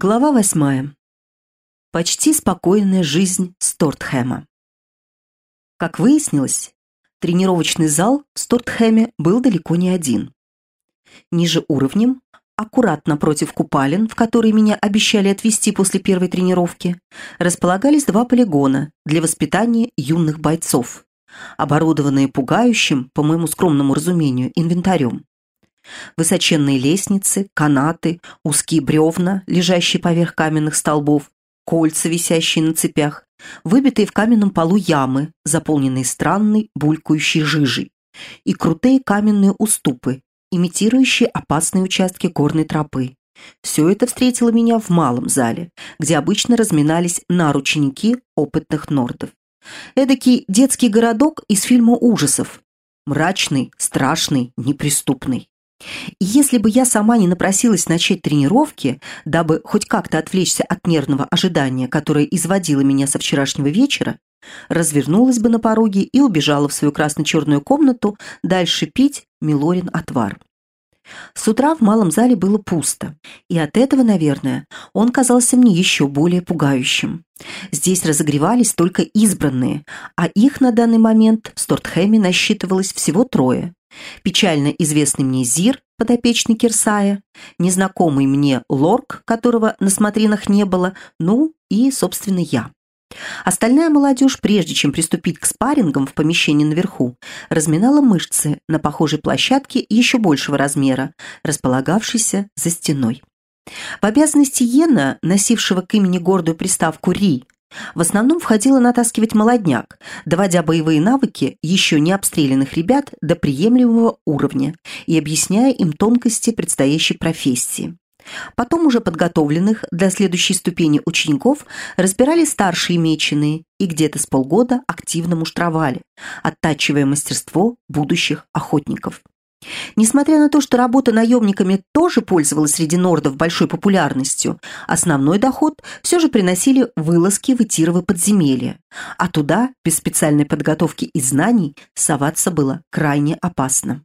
Глава восьмая. Почти спокойная жизнь Стортхэма. Как выяснилось, тренировочный зал в Стортхэме был далеко не один. Ниже уровнем, аккуратно против купалин, в которые меня обещали отвезти после первой тренировки, располагались два полигона для воспитания юных бойцов, оборудованные пугающим, по моему скромному разумению, инвентарем. Высоченные лестницы, канаты, узкие бревна, лежащие поверх каменных столбов, кольца, висящие на цепях, выбитые в каменном полу ямы, заполненные странной булькающей жижей, и крутые каменные уступы, имитирующие опасные участки горной тропы. Все это встретило меня в малом зале, где обычно разминались нарученики опытных нордов. Эдакий детский городок из фильма ужасов. Мрачный, страшный, неприступный. И если бы я сама не напросилась начать тренировки, дабы хоть как-то отвлечься от нервного ожидания, которое изводило меня со вчерашнего вечера, развернулась бы на пороге и убежала в свою красно-черную комнату дальше пить Милорин отвар. С утра в малом зале было пусто, и от этого, наверное, он казался мне еще более пугающим. Здесь разогревались только избранные, а их на данный момент в Стортхэме насчитывалось всего трое печально известный мне Зир, подопечный Кирсая, незнакомый мне Лорк, которого на смотринах не было, ну и, собственно, я. Остальная молодежь, прежде чем приступить к спаррингам в помещении наверху, разминала мышцы на похожей площадке еще большего размера, располагавшейся за стеной. В обязанности Йена, носившего к имени гордую приставку Ри, в основном входило натаскивать молодняк, доводя боевые навыки еще не обстрелянных ребят до приемлемого уровня и объясняя им тонкости предстоящей профессии. Потом уже подготовленных для следующей ступени учеников разбирали старшие меченые и где-то с полгода активно муштровали, оттачивая мастерство будущих охотников. Несмотря на то, что работа наемниками тоже пользовалась среди нордов большой популярностью, основной доход все же приносили вылазки в Итировы подземелья, а туда, без специальной подготовки и знаний, соваться было крайне опасно.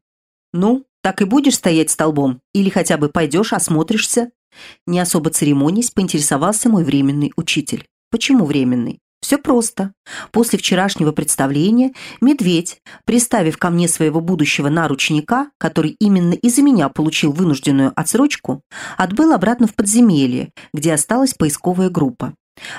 «Ну, так и будешь стоять столбом? Или хотя бы пойдешь, осмотришься?» Не особо церемонясь, поинтересовался мой временный учитель. «Почему временный? Все просто. После вчерашнего представления медведь, приставив ко мне своего будущего наручника, который именно из-за меня получил вынужденную отсрочку, отбыл обратно в подземелье, где осталась поисковая группа.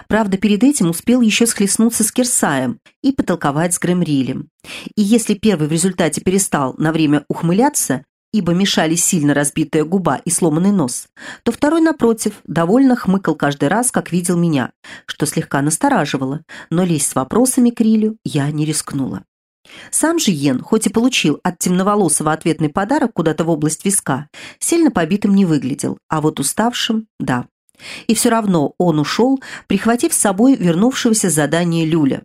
Правда, перед этим успел еще схлестнуться с Кирсаем и потолковать с Гремрилем. И если первый в результате перестал на время ухмыляться, ибо мешали сильно разбитая губа и сломанный нос, то второй, напротив, довольно хмыкал каждый раз, как видел меня, что слегка настораживало, но лезть с вопросами к Рилю я не рискнула. Сам же Йен, хоть и получил от темноволосого ответный подарок куда-то в область виска, сильно побитым не выглядел, а вот уставшим – да. И все равно он ушел, прихватив с собой вернувшегося с задания Люля.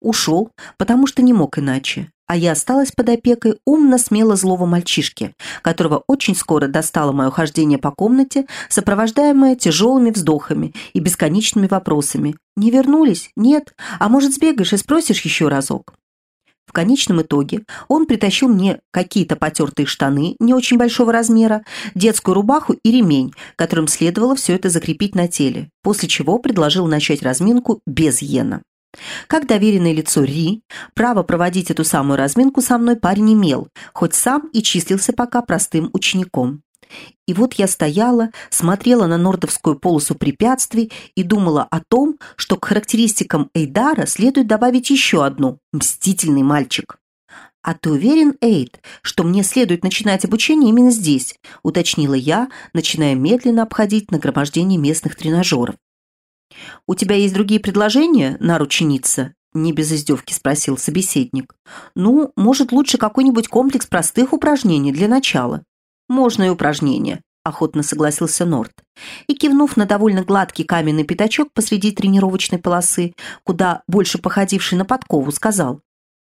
Ушел, потому что не мог иначе а я осталась под опекой умно-смело злого мальчишки, которого очень скоро достало мое хождение по комнате, сопровождаемое тяжелыми вздохами и бесконечными вопросами. «Не вернулись? Нет? А может, сбегаешь и спросишь еще разок?» В конечном итоге он притащил мне какие-то потертые штаны не очень большого размера, детскую рубаху и ремень, которым следовало все это закрепить на теле, после чего предложил начать разминку без иена. Как доверенное лицо Ри, право проводить эту самую разминку со мной парень имел, хоть сам и числился пока простым учеником. И вот я стояла, смотрела на нордовскую полосу препятствий и думала о том, что к характеристикам Эйдара следует добавить еще одну – мстительный мальчик. «А ты уверен, Эйд, что мне следует начинать обучение именно здесь?» – уточнила я, начиная медленно обходить нагромождение местных тренажеров. «У тебя есть другие предложения, нарученица?» Не без издевки спросил собеседник. «Ну, может, лучше какой-нибудь комплекс простых упражнений для начала?» «Можно и упражнения», – охотно согласился Норт. И, кивнув на довольно гладкий каменный пятачок посреди тренировочной полосы, куда больше походивший на подкову, сказал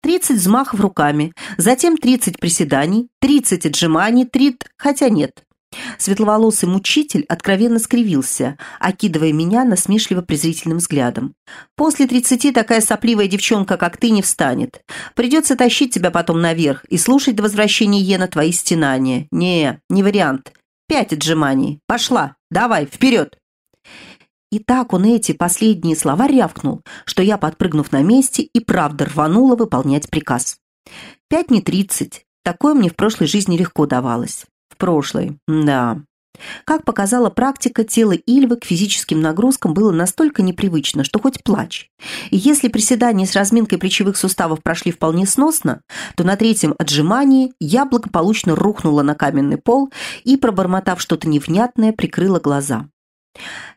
«Тридцать взмахов руками, затем тридцать приседаний, тридцать отжиманий, трид... хотя нет, Светловолосый мучитель откровенно скривился, окидывая меня насмешливо-презрительным взглядом. «После тридцати такая сопливая девчонка, как ты, не встанет. Придется тащить тебя потом наверх и слушать до возвращения Йена твои стенания. Не, не вариант. Пять отжиманий. Пошла. Давай, вперед!» И так он эти последние слова рявкнул, что я, подпрыгнув на месте, и правда рванула выполнять приказ. Пять не тридцать. Такое мне в прошлой жизни легко давалось. Прошлой, да. Как показала практика, тело Ильвы к физическим нагрузкам было настолько непривычно, что хоть плачь. И если приседания с разминкой плечевых суставов прошли вполне сносно, то на третьем отжимании я благополучно рухнула на каменный пол и, пробормотав что-то невнятное, прикрыла глаза.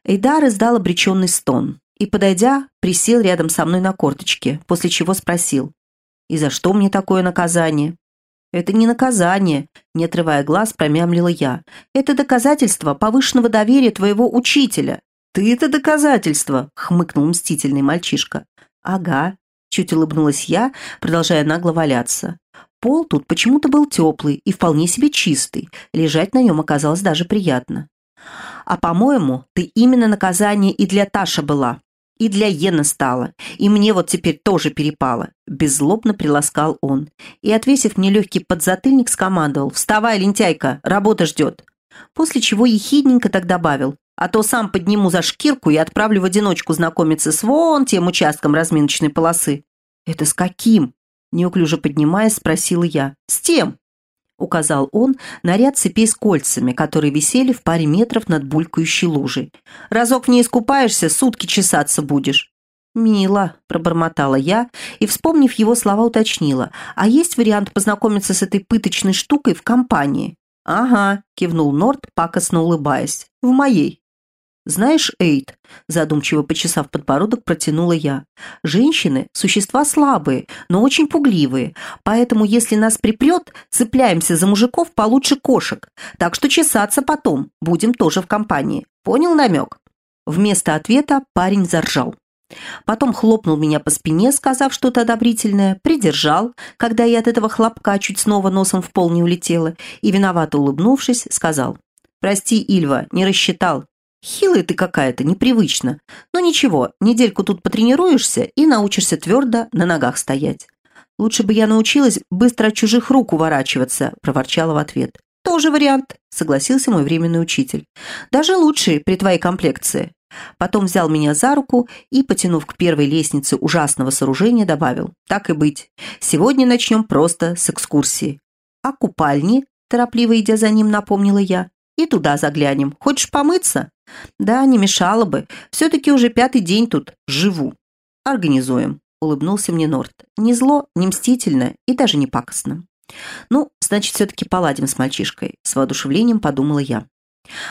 Эйдар издал обреченный стон и, подойдя, присел рядом со мной на корточке, после чего спросил, «И за что мне такое наказание?» «Это не наказание», — не отрывая глаз, промямлила я. «Это доказательство повышенного доверия твоего учителя». «Ты это доказательство», — хмыкнул мстительный мальчишка. «Ага», — чуть улыбнулась я, продолжая нагло валяться. Пол тут почему-то был теплый и вполне себе чистый. Лежать на нем оказалось даже приятно. «А, по-моему, ты именно наказание и для Таша была», и для Йена стало, и мне вот теперь тоже перепало. Беззлобно приласкал он. И, отвесив мне легкий подзатыльник, скомандовал «Вставай, лентяйка, работа ждет». После чего ехидненько так добавил «А то сам подниму за шкирку и отправлю в одиночку знакомиться с вон тем участком разминочной полосы». «Это с каким?» Неуклюже поднимаясь, спросила я. «С тем, указал он на ряд цепей с кольцами, которые висели в паре метров над булькающей лужей. «Разок в ней искупаешься, сутки чесаться будешь». «Мило», – пробормотала я и, вспомнив его слова, уточнила. «А есть вариант познакомиться с этой пыточной штукой в компании?» «Ага», – кивнул Норт, пакостно улыбаясь. «В моей». «Знаешь, Эйд», задумчиво почесав подбородок, протянула я, «женщины – существа слабые, но очень пугливые, поэтому если нас припрет, цепляемся за мужиков получше кошек, так что чесаться потом будем тоже в компании. Понял намек?» Вместо ответа парень заржал. Потом хлопнул меня по спине, сказав что-то одобрительное, придержал, когда я от этого хлопка чуть снова носом в пол не улетела, и, виновато улыбнувшись, сказал, «Прости, Ильва, не рассчитал, Хилая ты какая-то, непривычно. Но ничего, недельку тут потренируешься и научишься твердо на ногах стоять. Лучше бы я научилась быстро от чужих рук уворачиваться, проворчала в ответ. Тоже вариант, согласился мой временный учитель. Даже лучше при твоей комплекции. Потом взял меня за руку и, потянув к первой лестнице ужасного сооружения, добавил. Так и быть. Сегодня начнем просто с экскурсии. А купальни, торопливо идя за ним, напомнила я. И туда заглянем. Хочешь помыться? Да, не мешало бы. Все-таки уже пятый день тут живу. Организуем, улыбнулся мне Норт. Не зло, не мстительно и даже не пакостно. Ну, значит, все-таки поладим с мальчишкой, с воодушевлением подумала я.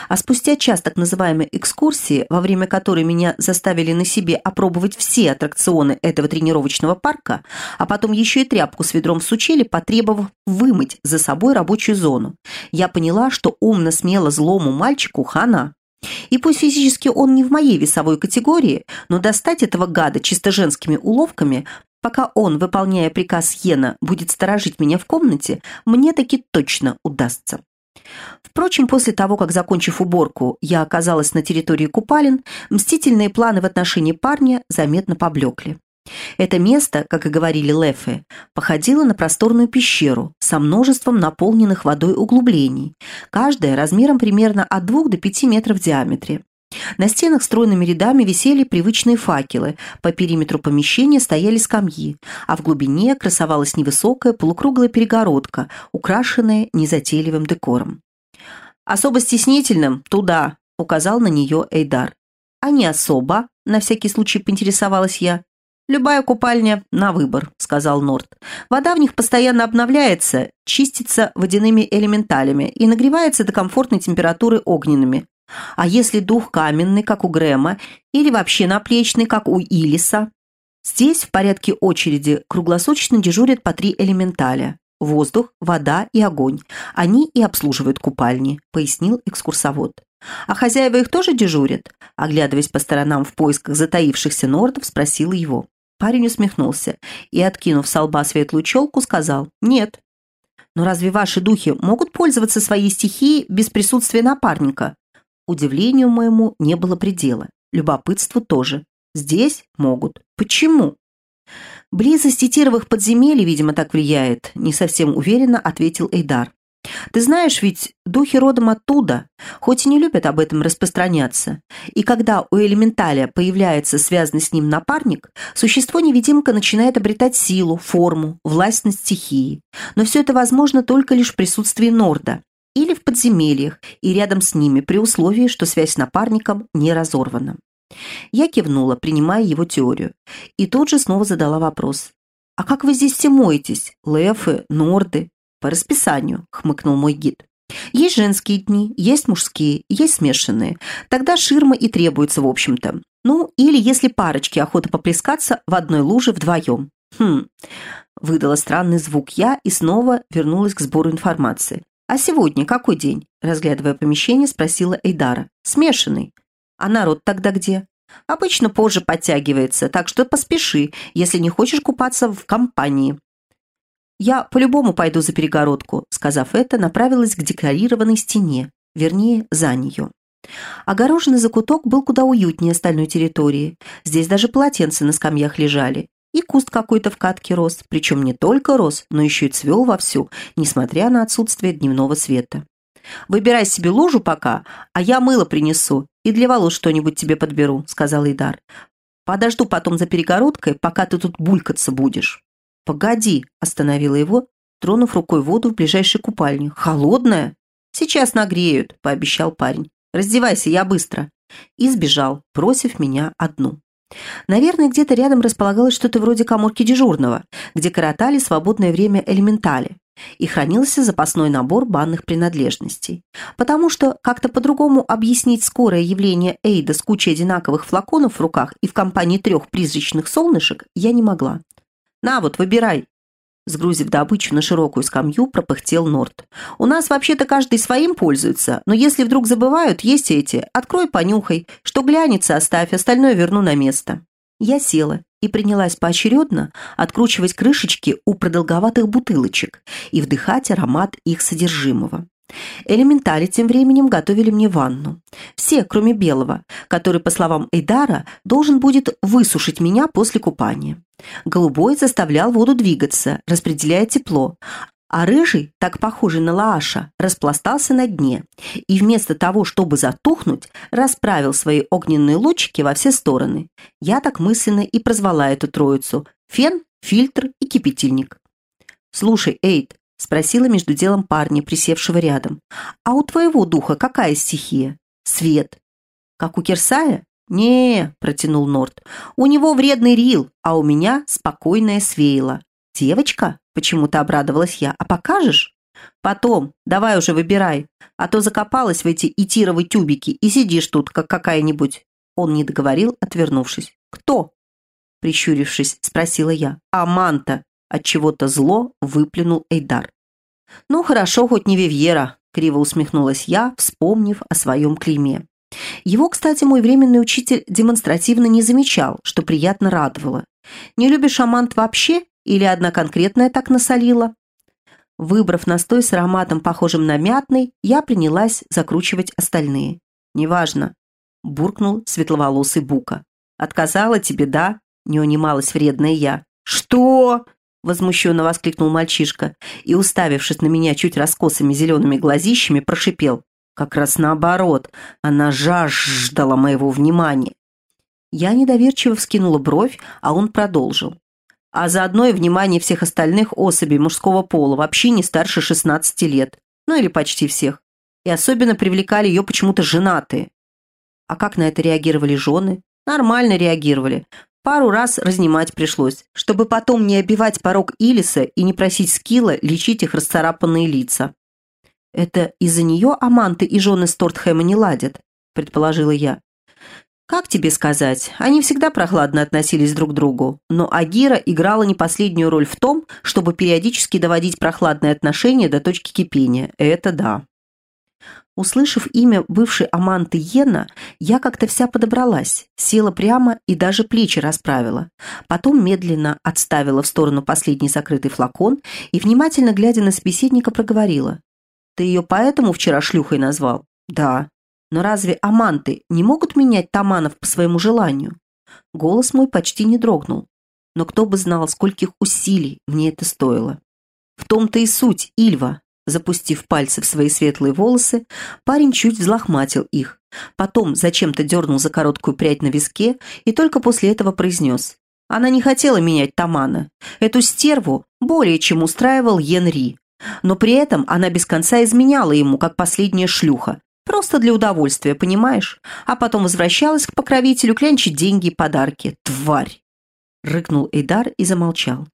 А спустя час так называемой экскурсии, во время которой меня заставили на себе опробовать все аттракционы этого тренировочного парка, а потом еще и тряпку с ведром сучили, потребовав вымыть за собой рабочую зону, я поняла, что умно-смело злому мальчику хана. И пусть физически он не в моей весовой категории, но достать этого гада чисто женскими уловками, пока он, выполняя приказ Йена, будет сторожить меня в комнате, мне таки точно удастся. Впрочем, после того, как, закончив уборку, я оказалась на территории купалин, мстительные планы в отношении парня заметно поблекли. Это место, как и говорили Лефе, походило на просторную пещеру со множеством наполненных водой углублений, каждое размером примерно от 2 до 5 метров в диаметре. На стенах стройными рядами висели привычные факелы, по периметру помещения стояли скамьи, а в глубине красовалась невысокая полукруглая перегородка, украшенная незатейливым декором. «Особо стеснительным – туда», – указал на нее Эйдар. «А не особо?» – на всякий случай поинтересовалась я. «Любая купальня на выбор», – сказал Норт. «Вода в них постоянно обновляется, чистится водяными элементалями и нагревается до комфортной температуры огненными. А если дух каменный, как у Грэма, или вообще наплечный, как у Илиса? Здесь в порядке очереди круглосуточно дежурят по три элементаля – воздух, вода и огонь. Они и обслуживают купальни, пояснил экскурсовод. А хозяева их тоже дежурят? Оглядываясь по сторонам в поисках затаившихся нордов, спросил его. Парень усмехнулся и, откинув с лба светлую челку, сказал «Нет». «Но разве ваши духи могут пользоваться своей стихией без присутствия напарника?» Удивлению моему не было предела. Любопытству тоже. Здесь могут. Почему? Близость Титировых подземелий, видимо, так влияет, не совсем уверенно ответил Эйдар. Ты знаешь, ведь духи родом оттуда, хоть и не любят об этом распространяться. И когда у элементаля появляется связанный с ним напарник, существо-невидимка начинает обретать силу, форму, власть над стихией. Но все это возможно только лишь в присутствии Норда или в подземельях и рядом с ними при условии, что связь с напарником не разорвана. Я кивнула, принимая его теорию, и тут же снова задала вопрос. «А как вы здесь все моетесь? Лефы, норды?» «По расписанию», — хмыкнул мой гид. «Есть женские дни, есть мужские, есть смешанные. Тогда ширма и требуется, в общем-то. Ну, или если парочки охота поплескаться в одной луже вдвоем». «Хм...» — выдала странный звук я и снова вернулась к сбору информации. «А сегодня какой день?» — разглядывая помещение, спросила Эйдара. «Смешанный». «А народ тогда где?» «Обычно позже подтягивается, так что поспеши, если не хочешь купаться в компании». «Я по-любому пойду за перегородку», сказав это, направилась к декорированной стене, вернее, за нее. Огороженный закуток был куда уютнее остальной территории. Здесь даже полотенца на скамьях лежали. И куст какой-то в катке рос, причем не только рос, но еще и цвел вовсю, несмотря на отсутствие дневного света. «Выбирай себе лужу пока, а я мыло принесу и для волос что-нибудь тебе подберу», — сказал Идар. «Подожду потом за перегородкой, пока ты тут булькаться будешь». «Погоди», – остановила его, тронув рукой воду в ближайшей купальне. «Холодная?» «Сейчас нагреют», – пообещал парень. «Раздевайся, я быстро». И сбежал, бросив меня одну. Наверное, где-то рядом располагалось что-то вроде коморки дежурного, где коротали свободное время элементали, и хранился запасной набор банных принадлежностей. Потому что как-то по-другому объяснить скорое явление Эйда с кучей одинаковых флаконов в руках и в компании трех призрачных солнышек я не могла. «На вот, выбирай!» Сгрузив добычу на широкую скамью, пропыхтел Норт. «У нас вообще-то каждый своим пользуется, но если вдруг забывают, есть эти. Открой, понюхай. Что глянется, оставь, остальное верну на место». Я села и принялась поочередно откручивать крышечки у продолговатых бутылочек и вдыхать аромат их содержимого. Элементали тем временем готовили мне ванну. Все, кроме Белого, который, по словам Эйдара, должен будет высушить меня после купания. Голубой заставлял воду двигаться, распределяя тепло, а рыжий, так похожий на Лааша, распластался на дне и вместо того, чтобы затухнуть, расправил свои огненные лучики во все стороны. Я так мысленно и прозвала эту троицу – фен, фильтр и кипятильник. «Слушай, Эйд, Спросила между делом парня, присевшего рядом. «А у твоего духа какая стихия?» «Свет». «Как у Кирсая?» не протянул Норт. «У него вредный Рил, а у меня спокойная Свейла». «Девочка?» – почему-то обрадовалась я. «А покажешь?» «Потом. Давай уже выбирай. А то закопалась в эти итировые тюбики и сидишь тут, как какая-нибудь». Он не договорил, отвернувшись. «Кто?» Прищурившись, спросила я. «Аманта», от чего-то зло выплюнул Эйдар. «Ну хорошо, хоть не Вивьера», — криво усмехнулась я, вспомнив о своем клейме. Его, кстати, мой временный учитель демонстративно не замечал, что приятно радовало. «Не любишь амант вообще? Или одна конкретная так насолила?» Выбрав настой с ароматом, похожим на мятный, я принялась закручивать остальные. «Неважно», — буркнул светловолосый Бука. «Отказала тебе, да?» — не унималась вредная я. «Что?» Возмущенно воскликнул мальчишка и, уставившись на меня чуть раскосыми зелеными глазищами, прошипел. Как раз наоборот, она жаждала моего внимания. Я недоверчиво вскинула бровь, а он продолжил. А заодно и внимание всех остальных особей мужского пола, вообще не старше 16 лет. Ну или почти всех. И особенно привлекали ее почему-то женатые. А как на это реагировали жены? Нормально реагировали. Пару раз разнимать пришлось, чтобы потом не обивать порог Илиса и не просить Скилла лечить их расцарапанные лица. «Это из-за нее Аманты и жены Стортхэма не ладят», – предположила я. «Как тебе сказать? Они всегда прохладно относились друг к другу, но Агира играла не последнюю роль в том, чтобы периодически доводить прохладные отношения до точки кипения. Это да». Услышав имя бывшей Аманты Йена, я как-то вся подобралась, села прямо и даже плечи расправила. Потом медленно отставила в сторону последний закрытый флакон и, внимательно глядя на собеседника, проговорила. «Ты ее поэтому вчера шлюхой назвал?» «Да». «Но разве Аманты не могут менять таманов по своему желанию?» Голос мой почти не дрогнул. Но кто бы знал, скольких усилий мне это стоило. В том-то и суть, Ильва. Запустив пальцы в свои светлые волосы, парень чуть взлохматил их. Потом зачем-то дернул за короткую прядь на виске и только после этого произнес. Она не хотела менять Тамана. Эту стерву более чем устраивал Йен Но при этом она без конца изменяла ему, как последняя шлюха. Просто для удовольствия, понимаешь? А потом возвращалась к покровителю клянчить деньги и подарки. Тварь! Рыкнул Эйдар и замолчал.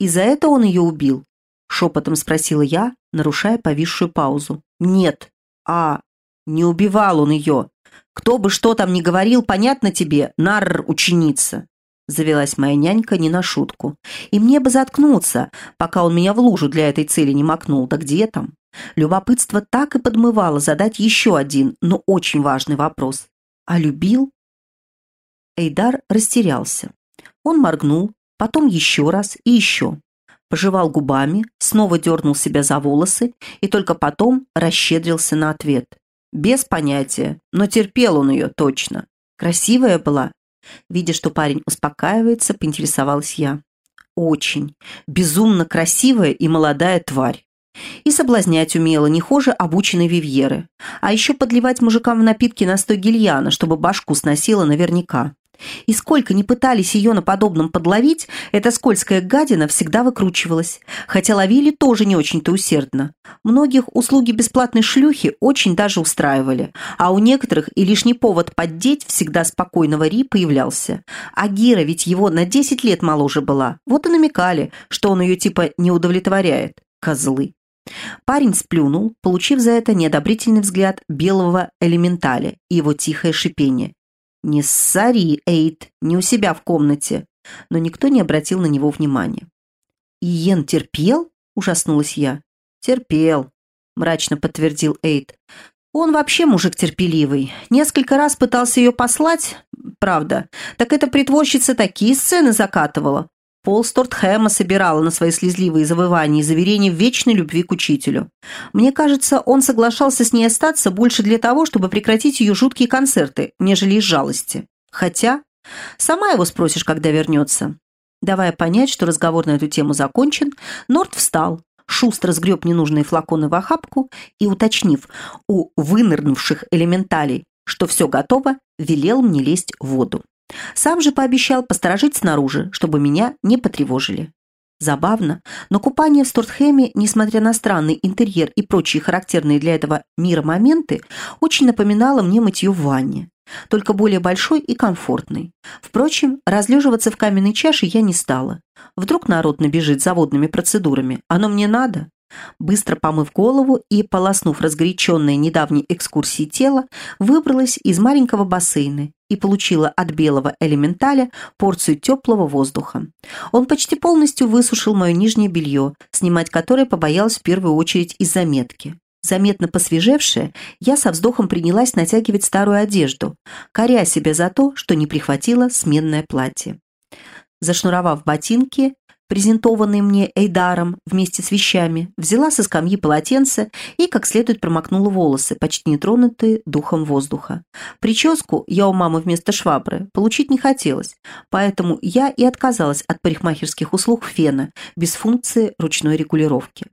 И за это он ее убил? Шепотом спросила я, нарушая повисшую паузу. «Нет. А, не убивал он ее. Кто бы что там ни говорил, понятно тебе, нар ученица». Завелась моя нянька не на шутку. И мне бы заткнуться, пока он меня в лужу для этой цели не макнул. Да где там? Любопытство так и подмывало задать еще один, но очень важный вопрос. А любил? Эйдар растерялся. Он моргнул, потом еще раз и еще пожевал губами, снова дернул себя за волосы и только потом расщедрился на ответ. Без понятия, но терпел он ее точно. Красивая была. Видя, что парень успокаивается, поинтересовалась я. Очень. Безумно красивая и молодая тварь. И соблазнять умела не хуже обученной Вивьеры. А еще подливать мужикам в напитки настой гильяна, чтобы башку сносила наверняка. И сколько ни пытались ее на подобном подловить, эта скользкая гадина всегда выкручивалась. Хотя ловили тоже не очень-то усердно. Многих услуги бесплатной шлюхи очень даже устраивали. А у некоторых и лишний повод поддеть всегда спокойного Ри появлялся. А Гира ведь его на 10 лет моложе была. Вот и намекали, что он ее типа не удовлетворяет. Козлы. Парень сплюнул, получив за это неодобрительный взгляд белого элементаля и его тихое шипение. «Не ссори, Эйд, не у себя в комнате». Но никто не обратил на него внимания. «Иен терпел?» – ужаснулась я. «Терпел», – мрачно подтвердил Эйд. «Он вообще мужик терпеливый. Несколько раз пытался ее послать, правда. Так эта притворщица такие сцены закатывала. Пол Стортхэма собирала на свои слезливые завывания и заверения в вечной любви к учителю. Мне кажется, он соглашался с ней остаться больше для того, чтобы прекратить ее жуткие концерты, нежели из жалости. Хотя, сама его спросишь, когда вернется. Давая понять, что разговор на эту тему закончен, Норт встал, шустро сгреб ненужные флаконы в охапку и, уточнив у вынырнувших элементалей, что все готово, велел мне лезть в воду. Сам же пообещал посторожить снаружи, чтобы меня не потревожили. Забавно, но купание в Стортхэме, несмотря на странный интерьер и прочие характерные для этого мира моменты, очень напоминало мне мытье в ванне, только более большой и комфортный. Впрочем, разлеживаться в каменной чаше я не стала. Вдруг народ набежит заводными процедурами. Оно мне надо? Быстро помыв голову и полоснув разгоряченное недавней экскурсией тело, выбралась из маленького бассейна и получила от белого элементаля порцию теплого воздуха. Он почти полностью высушил мое нижнее белье, снимать которое побоялась в первую очередь из-за метки. Заметно посвежевшая, я со вздохом принялась натягивать старую одежду, коря себя за то, что не прихватила сменное платье. Зашнуровав ботинки, презентованные мне Эйдаром вместе с вещами, взяла со скамьи полотенце и как следует промокнула волосы, почти не тронутые духом воздуха. Прическу я у мамы вместо швабры получить не хотелось, поэтому я и отказалась от парикмахерских услуг фена без функции ручной регулировки.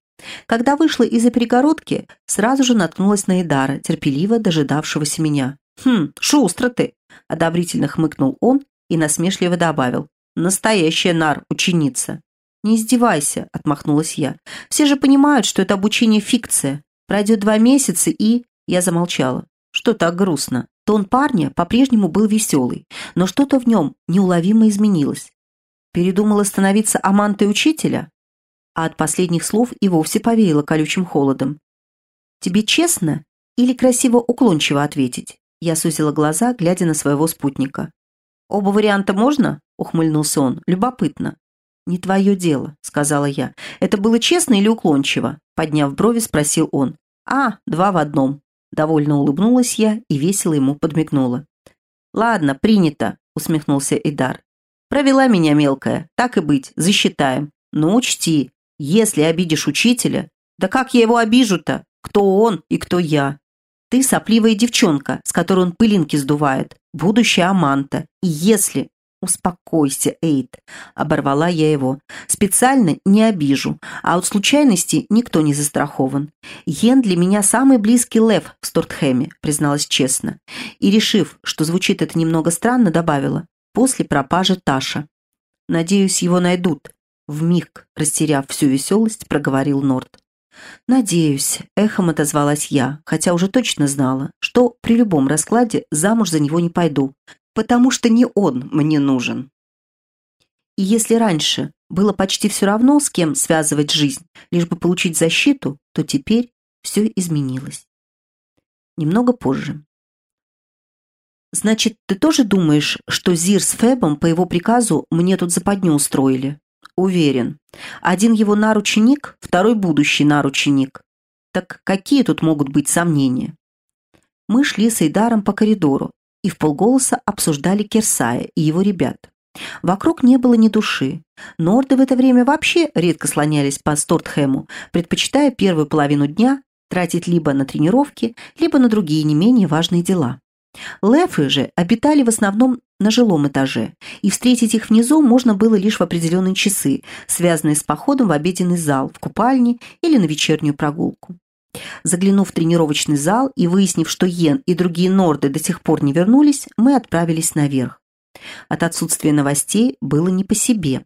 Когда вышла из-за перегородки, сразу же наткнулась на Эдара, терпеливо дожидавшегося меня. «Хм, шустро ты!» – одобрительно хмыкнул он и насмешливо добавил. «Настоящая нар-ученица!» «Не издевайся», — отмахнулась я. «Все же понимают, что это обучение фикция. Пройдет два месяца и...» Я замолчала. Что так грустно? Тон парня по-прежнему был веселый, но что-то в нем неуловимо изменилось. Передумала становиться амантой учителя? А от последних слов и вовсе повеяло колючим холодом. «Тебе честно или красиво уклончиво ответить?» Я сузила глаза, глядя на своего спутника. «Оба варианта можно?» — ухмыльнулся он. «Любопытно. «Не твое дело», — сказала я. «Это было честно или уклончиво?» Подняв брови, спросил он. «А, два в одном». Довольно улыбнулась я и весело ему подмигнула. «Ладно, принято», — усмехнулся Идар. «Провела меня мелкая. Так и быть, засчитаем. Но учти, если обидишь учителя... Да как я его обижу-то? Кто он и кто я? Ты сопливая девчонка, с которой он пылинки сдувает. Будущая Аманта. И если «Успокойся, Эйд», — оборвала я его. «Специально не обижу, а от случайности никто не застрахован. Йен для меня самый близкий лев в Стортхэме», — призналась честно. И, решив, что звучит это немного странно, добавила. «После пропажи Таша». «Надеюсь, его найдут», — вмиг, растеряв всю веселость, проговорил Норт. «Надеюсь», — эхом отозвалась я, хотя уже точно знала, что при любом раскладе замуж за него не пойду, потому что не он мне нужен. И если раньше было почти все равно, с кем связывать жизнь, лишь бы получить защиту, то теперь все изменилось. Немного позже. «Значит, ты тоже думаешь, что Зир с Фебом по его приказу мне тут западню устроили?» «Уверен. Один его нарученик, второй будущий нарученик. Так какие тут могут быть сомнения?» Мы шли с Эйдаром по коридору, и в полголоса обсуждали Керсая и его ребят. Вокруг не было ни души. Норды в это время вообще редко слонялись по Стортхэму, предпочитая первую половину дня тратить либо на тренировки, либо на другие не менее важные дела. Лефы же обитали в основном на жилом этаже, и встретить их внизу можно было лишь в определенные часы, связанные с походом в обеденный зал, в купальне или на вечернюю прогулку. Заглянув в тренировочный зал и выяснив, что Йен и другие норды до сих пор не вернулись, мы отправились наверх. От отсутствия новостей было не по себе.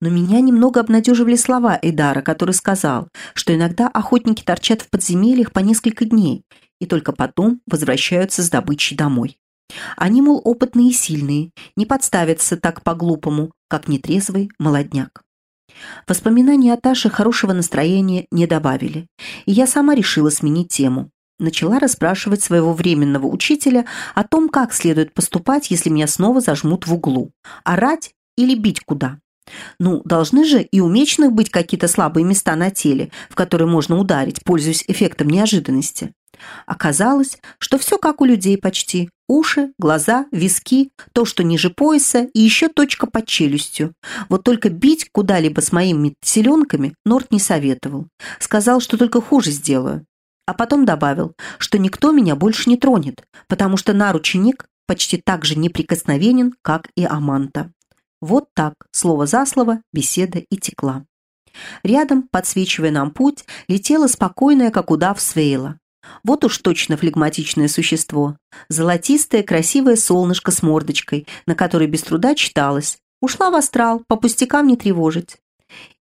Но меня немного обнадеживали слова Эдара, который сказал, что иногда охотники торчат в подземельях по несколько дней и только потом возвращаются с добычей домой. Они, мол, опытные и сильные, не подставятся так по-глупому, как нетрезвый молодняк. Воспоминания о Таше хорошего настроения не добавили, и я сама решила сменить тему. Начала расспрашивать своего временного учителя о том, как следует поступать, если меня снова зажмут в углу. Орать или бить куда? Ну, должны же и у мечных быть какие-то слабые места на теле, в которые можно ударить, пользуясь эффектом неожиданности. Оказалось, что все как у людей почти. Уши, глаза, виски, то, что ниже пояса и еще точка под челюстью. Вот только бить куда-либо с моими селенками Норт не советовал. Сказал, что только хуже сделаю. А потом добавил, что никто меня больше не тронет, потому что нарученик почти так же неприкосновенен, как и Аманта. Вот так, слово за слово, беседа и текла. Рядом, подсвечивая нам путь, летела спокойная, как удав Свейла. Вот уж точно флегматичное существо. Золотистое, красивое солнышко с мордочкой, на которой без труда читалось. Ушла в астрал, по пустякам не тревожить.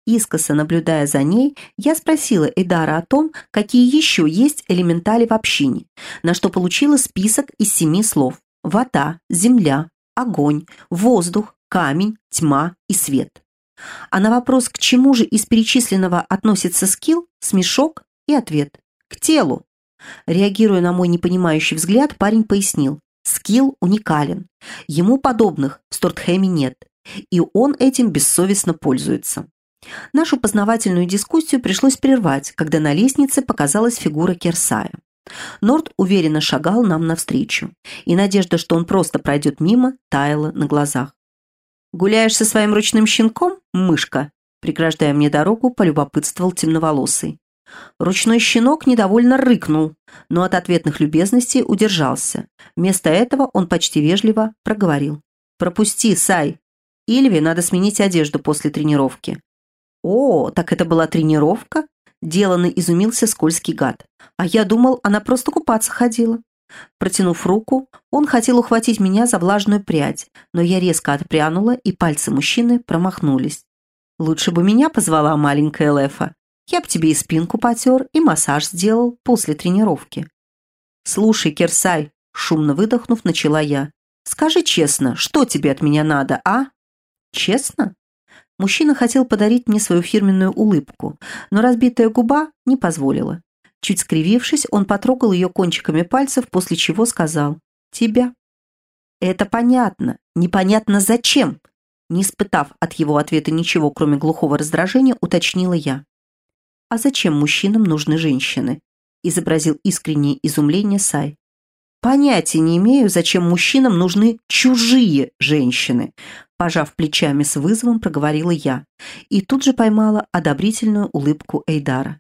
Искоса наблюдая за ней, я спросила Эдара о том, какие еще есть элементали в общине, на что получила список из семи слов. Вода, земля, огонь, воздух, камень, тьма и свет. А на вопрос, к чему же из перечисленного относится скилл, смешок и ответ – к телу. Реагируя на мой непонимающий взгляд, парень пояснил. Скилл уникален. Ему подобных в Стортхэме нет. И он этим бессовестно пользуется. Нашу познавательную дискуссию пришлось прервать, когда на лестнице показалась фигура Керсая. Норд уверенно шагал нам навстречу, и надежда, что он просто пройдет мимо, таяла на глазах. «Гуляешь со своим ручным щенком, мышка?» Преграждая мне дорогу, полюбопытствовал темноволосый. Ручной щенок недовольно рыкнул, но от ответных любезностей удержался. Вместо этого он почти вежливо проговорил. «Пропусти, Сай. Ильве надо сменить одежду после тренировки». «О, так это была тренировка?» Деланно изумился скользкий гад. «А я думал, она просто купаться ходила». Протянув руку, он хотел ухватить меня за влажную прядь, но я резко отпрянула, и пальцы мужчины промахнулись. «Лучше бы меня позвала маленькая Лефа. Я б тебе и спинку потер, и массаж сделал после тренировки. Слушай, Керсай, шумно выдохнув, начала я. Скажи честно, что тебе от меня надо, а? Честно? Мужчина хотел подарить мне свою фирменную улыбку, но разбитая губа не позволила. Чуть скривившись, он потрогал ее кончиками пальцев, после чего сказал «Тебя». «Это понятно. Непонятно зачем?» Не испытав от его ответа ничего, кроме глухого раздражения, уточнила я. «А зачем мужчинам нужны женщины?» изобразил искреннее изумление Сай. «Понятия не имею, зачем мужчинам нужны чужие женщины», пожав плечами с вызовом, проговорила я и тут же поймала одобрительную улыбку Эйдара.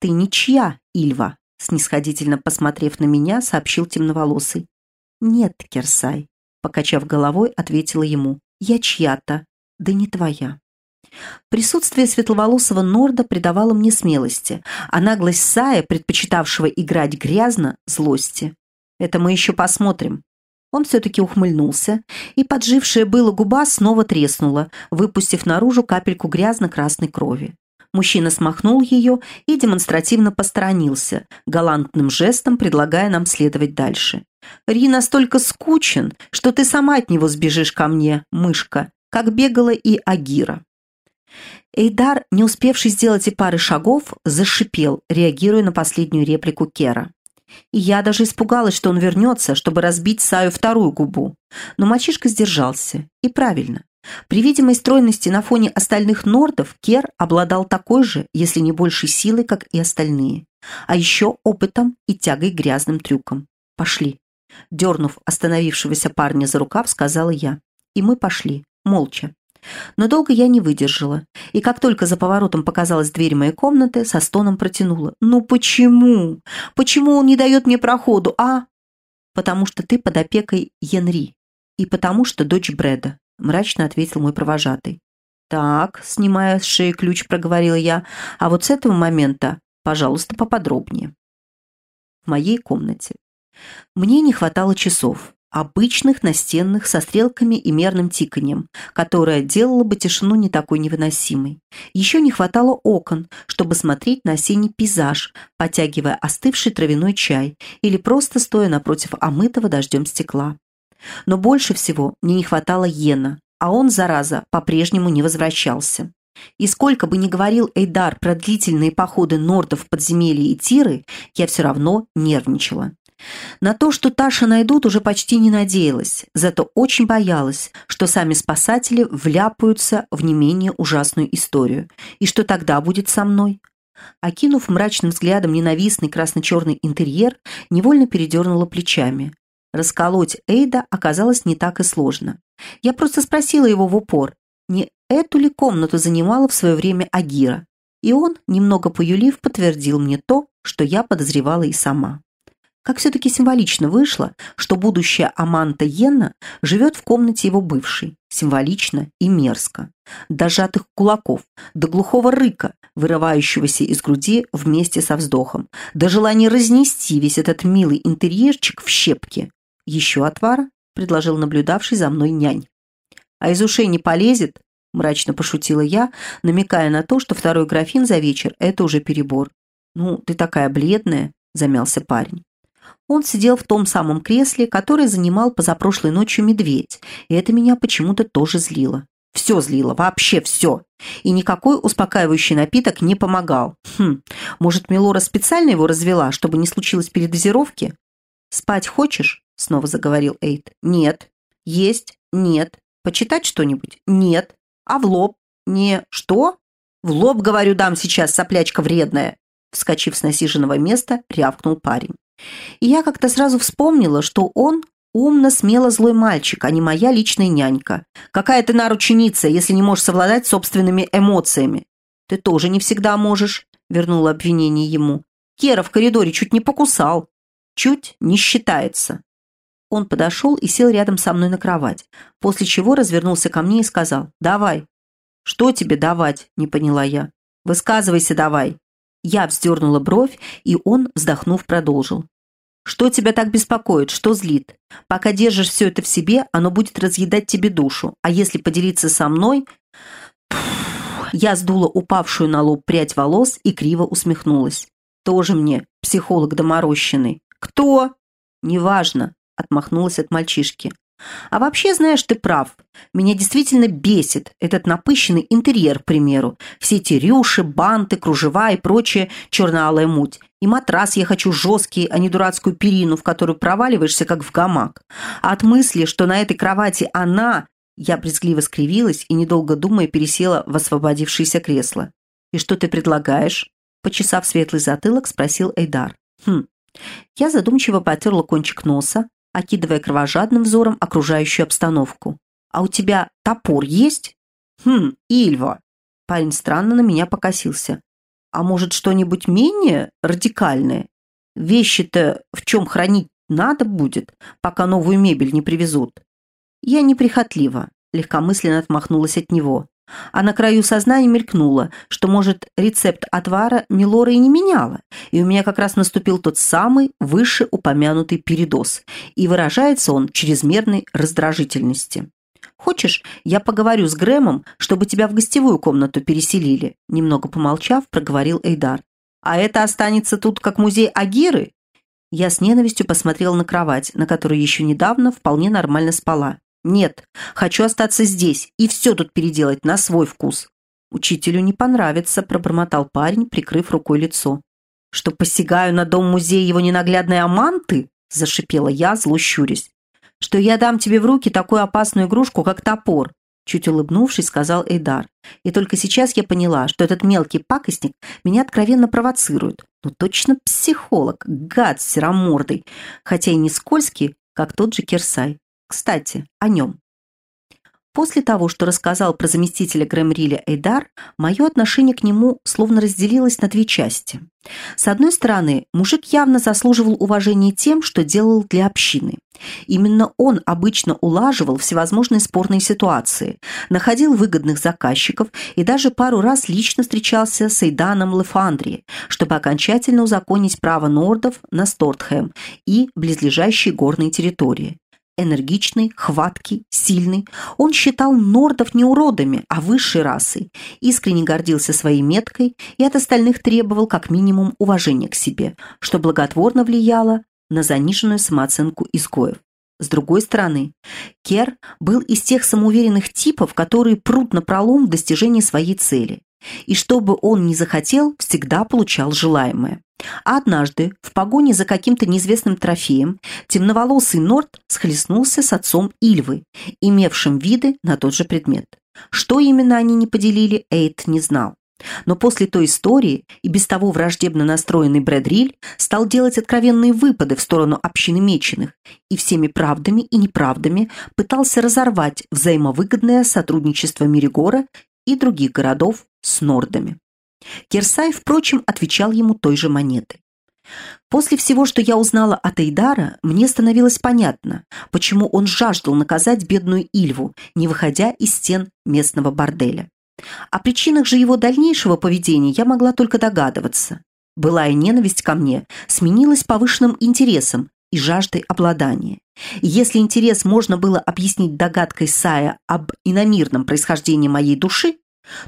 «Ты ничья, Ильва», снисходительно посмотрев на меня, сообщил темноволосый. «Нет, Керсай», покачав головой, ответила ему. Я чья-то, да не твоя. Присутствие светловолосого Норда придавало мне смелости, а наглость Сая, предпочитавшего играть грязно, злости. Это мы еще посмотрим. Он все-таки ухмыльнулся, и поджившая было губа снова треснула, выпустив наружу капельку грязно-красной крови. Мужчина смахнул ее и демонстративно посторонился, галантным жестом предлагая нам следовать дальше. «Ри настолько скучен, что ты сама от него сбежишь ко мне, мышка, как бегала и Агира». Эйдар, не успевший сделать и пары шагов, зашипел, реагируя на последнюю реплику Кера. И я даже испугалась, что он вернется, чтобы разбить Саю вторую губу. Но мальчишка сдержался. И правильно. При видимой стройности на фоне остальных нордов Кер обладал такой же, если не большей силой, как и остальные. А еще опытом и тягой грязным трюкам. «Пошли». Дернув остановившегося парня за рукав, сказала я. И мы пошли, молча. Но долго я не выдержала, и как только за поворотом показалась дверь моей комнаты, со стоном протянула. «Ну почему? Почему он не дает мне проходу, а?» «Потому что ты под опекой Янри, и потому что дочь Брэда», мрачно ответил мой провожатый. «Так», — снимая с шеи ключ, проговорила я, «а вот с этого момента, пожалуйста, поподробнее». В моей комнате. Мне не хватало часов обычных настенных со стрелками и мерным тиканьем, которое делало бы тишину не такой невыносимой. Еще не хватало окон, чтобы смотреть на осенний пейзаж, потягивая остывший травяной чай или просто стоя напротив омытого дождем стекла. Но больше всего мне не хватало Йена, а он, зараза, по-прежнему не возвращался. И сколько бы ни говорил Эйдар про длительные походы нордов в подземелья и тиры, я все равно нервничала. На то, что Таша найдут, уже почти не надеялась, зато очень боялась, что сами спасатели вляпаются в не менее ужасную историю. И что тогда будет со мной? Окинув мрачным взглядом ненавистный красно-черный интерьер, невольно передернула плечами. Расколоть Эйда оказалось не так и сложно. Я просто спросила его в упор, не эту ли комнату занимала в свое время Агира. И он, немного поюлив, подтвердил мне то, что я подозревала и сама. Как все-таки символично вышло, что будущая Аманта Йенна живет в комнате его бывшей. Символично и мерзко. До сжатых кулаков, до глухого рыка, вырывающегося из груди вместе со вздохом, до желания разнести весь этот милый интерьерчик в щепки. «Еще отвара?» – предложил наблюдавший за мной нянь. «А из ушей не полезет?» – мрачно пошутила я, намекая на то, что второй графин за вечер – это уже перебор. «Ну, ты такая бледная», – замялся парень. Он сидел в том самом кресле, которое занимал позапрошлой ночью медведь, и это меня почему-то тоже злило. Все злило, вообще все. И никакой успокаивающий напиток не помогал. Хм, может, Милора специально его развела, чтобы не случилось передозировки? «Спать хочешь?» — снова заговорил Эйд. «Нет». «Есть?» «Нет». «Почитать что-нибудь?» «Нет». «А в лоб?» «Не». «Что?» «В лоб, говорю, дам сейчас, соплячка вредная!» Вскочив с насиженного места, рявкнул парень. И я как-то сразу вспомнила, что он умно, смело злой мальчик, а не моя личная нянька. Какая ты нарученица, если не можешь совладать собственными эмоциями? Ты тоже не всегда можешь, вернула обвинение ему. Кера в коридоре чуть не покусал. Чуть не считается. Он подошел и сел рядом со мной на кровать, после чего развернулся ко мне и сказал «Давай». «Что тебе давать?» – не поняла я. «Высказывайся давай». Я вздернула бровь, и он, вздохнув, продолжил. Что тебя так беспокоит, что злит? Пока держишь все это в себе, оно будет разъедать тебе душу. А если поделиться со мной... Я сдула упавшую на лоб прядь волос и криво усмехнулась. Тоже мне, психолог доморощенный. Кто? Неважно, отмахнулась от мальчишки. А вообще, знаешь, ты прав. Меня действительно бесит этот напыщенный интерьер, к примеру. Все эти рюши, банты, кружева и прочая черно-алая муть. И матрас я хочу жесткий, а не дурацкую перину, в которую проваливаешься, как в гамак. А от мысли, что на этой кровати она... Я брезгливо скривилась и, недолго думая, пересела в освободившееся кресло. «И что ты предлагаешь?» Почесав светлый затылок, спросил Эйдар. «Хм». Я задумчиво потерла кончик носа, окидывая кровожадным взором окружающую обстановку. «А у тебя топор есть?» «Хм, Ильва!» Парень странно на меня покосился. «А может, что-нибудь менее радикальное? Вещи-то в чем хранить надо будет, пока новую мебель не привезут?» «Я неприхотлива. легкомысленно отмахнулась от него. А на краю сознания мелькнуло, что, может, рецепт отвара Милора и не меняла, и у меня как раз наступил тот самый вышеупомянутый передоз, и выражается он чрезмерной раздражительности. «Хочешь, я поговорю с Грэмом, чтобы тебя в гостевую комнату переселили?» Немного помолчав, проговорил Эйдар. «А это останется тут как музей Агиры?» Я с ненавистью посмотрел на кровать, на которой еще недавно вполне нормально спала. «Нет, хочу остаться здесь и все тут переделать на свой вкус». «Учителю не понравится», – пробормотал парень, прикрыв рукой лицо. «Что посягаю на дом-музей его ненаглядной аманты?» – зашипела я, зло щурясь. «Что я дам тебе в руки такую опасную игрушку, как топор», – чуть улыбнувшись, сказал Эйдар. И только сейчас я поняла, что этот мелкий пакостник меня откровенно провоцирует. Ну точно психолог, гад серомордый, хотя и не скользкий, как тот же Керсай. Кстати, о нем. После того, что рассказал про заместителя Грэмриля Эйдар, мое отношение к нему словно разделилось на две части. С одной стороны, мужик явно заслуживал уважения тем, что делал для общины. Именно он обычно улаживал всевозможные спорные ситуации, находил выгодных заказчиков и даже пару раз лично встречался с Эйданом Лефандри, чтобы окончательно узаконить право нордов на Стортхэм и близлежащие горные территории энергичный, хваткий, сильный. Он считал нордов не уродами, а высшей расой, искренне гордился своей меткой и от остальных требовал как минимум уважения к себе, что благотворно влияло на заниженную самооценку изгоев. С другой стороны, Кер был из тех самоуверенных типов, которые прут на пролом в достижении своей цели. И что бы он ни захотел, всегда получал желаемое. А однажды, в погоне за каким-то неизвестным трофеем, темноволосый Норт схлестнулся с отцом Ильвы, имевшим виды на тот же предмет. Что именно они не поделили, Эйд не знал. Но после той истории и без того враждебно настроенный Брэдриль стал делать откровенные выпады в сторону общины меченых и всеми правдами и неправдами пытался разорвать взаимовыгодное сотрудничество Миригора и других городов с нордами. Кирсай, впрочем, отвечал ему той же монетой. После всего, что я узнала от Эйдара, мне становилось понятно, почему он жаждал наказать бедную Ильву, не выходя из стен местного борделя. О причинах же его дальнейшего поведения я могла только догадываться. Былая ненависть ко мне сменилась повышенным интересом и жаждой обладания. И если интерес можно было объяснить догадкой Сая об иномирном происхождении моей души,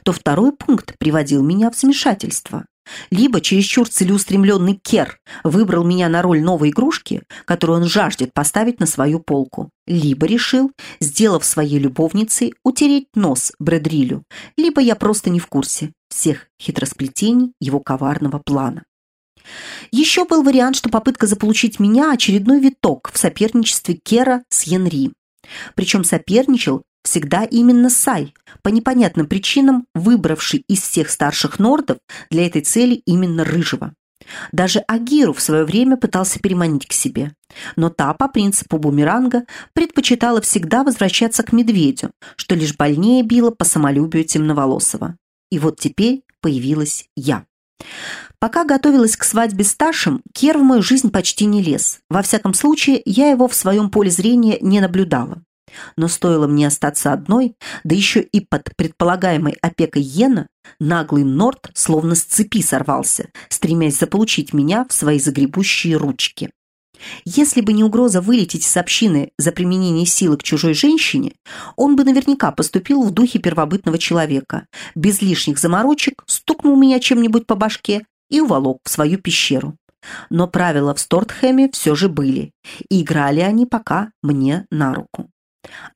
то второй пункт приводил меня в смешательство. Либо чересчур целеустремленный Кер выбрал меня на роль новой игрушки, которую он жаждет поставить на свою полку, либо решил, сделав своей любовницей, утереть нос Брэдрилю, либо я просто не в курсе всех хитросплетений его коварного плана. Еще был вариант, что попытка заполучить меня – очередной виток в соперничестве Кера с Янри. Причем соперничал всегда именно Сай, по непонятным причинам выбравший из всех старших нордов для этой цели именно Рыжего. Даже Агиру в свое время пытался переманить к себе. Но та, по принципу бумеранга, предпочитала всегда возвращаться к медведю, что лишь больнее било по самолюбию темноволосого. И вот теперь появилась я. Пока готовилась к свадьбе с Ташем, Кер в мою жизнь почти не лез. Во всяком случае, я его в своем поле зрения не наблюдала. Но стоило мне остаться одной, да еще и под предполагаемой опекой Йена, наглый Норт словно с цепи сорвался, стремясь заполучить меня в свои загребущие ручки. Если бы не угроза вылететь с общины за применение силы к чужой женщине, он бы наверняка поступил в духе первобытного человека, без лишних заморочек стукнул меня чем-нибудь по башке и уволок в свою пещеру. Но правила в Стортхэме все же были, и играли они пока мне на руку.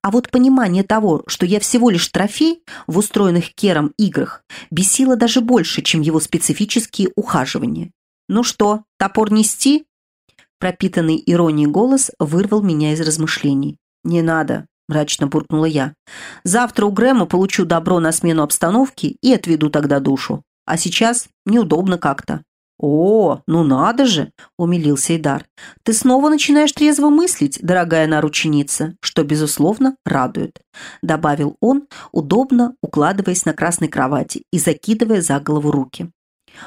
А вот понимание того, что я всего лишь трофей в устроенных Кером играх, бесило даже больше, чем его специфические ухаживания. «Ну что, топор нести?» Пропитанный иронией голос вырвал меня из размышлений. «Не надо», – мрачно буркнула я. «Завтра у Грэма получу добро на смену обстановки и отведу тогда душу. А сейчас неудобно как-то». «О, ну надо же!» – умилился Идар. «Ты снова начинаешь трезво мыслить, дорогая нарученица, что, безусловно, радует», – добавил он, удобно укладываясь на красной кровати и закидывая за голову руки.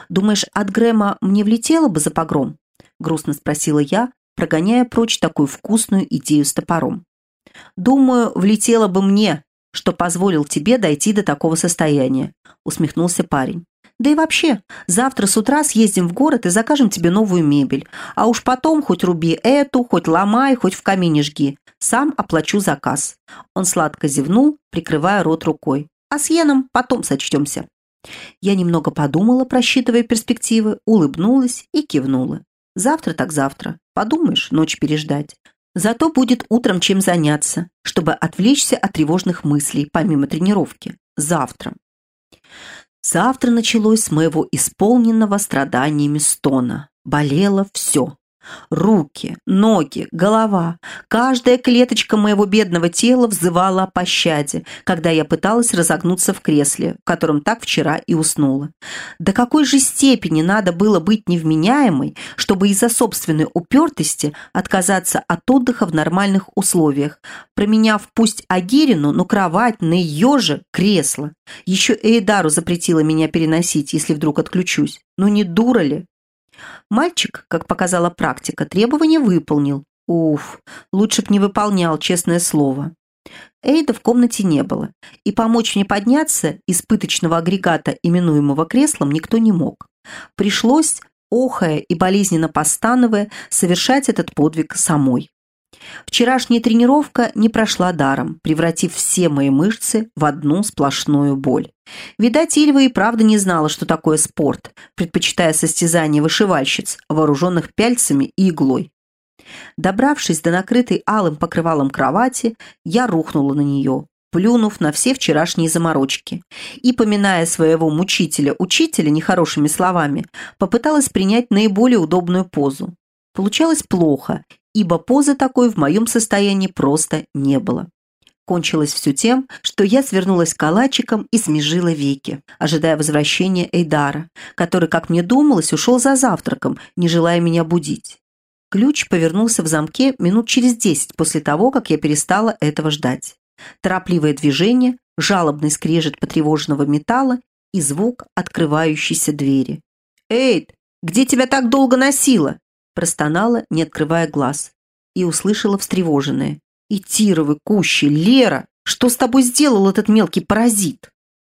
«Думаешь, от Грэма мне влетело бы за погром?» – грустно спросила я, прогоняя прочь такую вкусную идею с топором. «Думаю, влетело бы мне», что позволил тебе дойти до такого состояния», усмехнулся парень. «Да и вообще, завтра с утра съездим в город и закажем тебе новую мебель. А уж потом хоть руби эту, хоть ломай, хоть в камине жги. Сам оплачу заказ». Он сладко зевнул, прикрывая рот рукой. «А с Йеном потом сочтемся». Я немного подумала, просчитывая перспективы, улыбнулась и кивнула. Завтра так завтра. Подумаешь, ночь переждать. Зато будет утром чем заняться, чтобы отвлечься от тревожных мыслей, помимо тренировки. Завтра. Завтра началось с моего исполненного страданиями стона. Болело все. Руки, ноги, голова, каждая клеточка моего бедного тела взывала о пощаде, когда я пыталась разогнуться в кресле, в котором так вчера и уснула. До какой же степени надо было быть невменяемой, чтобы из-за собственной упертости отказаться от отдыха в нормальных условиях, променяв пусть Агирину, но кровать на ее же кресло. Еще Эйдару запретила меня переносить, если вдруг отключусь. Ну не дура ли? Мальчик, как показала практика, требования выполнил. Уф, лучше б не выполнял, честное слово. Эйда в комнате не было, и помочь мне подняться из пыточного агрегата, именуемого креслом, никто не мог. Пришлось, охая и болезненно постановая, совершать этот подвиг самой. Вчерашняя тренировка не прошла даром, превратив все мои мышцы в одну сплошную боль. Видать, Ильва и правда не знала, что такое спорт, предпочитая состязания вышивальщиц, вооруженных пяльцами и иглой. Добравшись до накрытой алым покрывалом кровати, я рухнула на нее, плюнув на все вчерашние заморочки, и, поминая своего мучителя-учителя нехорошими словами, попыталась принять наиболее удобную позу. Получалось плохо, ибо позы такой в моем состоянии просто не было. Кончилось все тем, что я свернулась калачиком и смежила веки, ожидая возвращения Эйдара, который, как мне думалось, ушел за завтраком, не желая меня будить. Ключ повернулся в замке минут через десять после того, как я перестала этого ждать. Торопливое движение, жалобный скрежет потревоженного металла и звук открывающейся двери. «Эйд, где тебя так долго носило?» Простонала, не открывая глаз, и услышала встревоженное. «И Тировы, Кущи, Лера! Что с тобой сделал этот мелкий паразит?»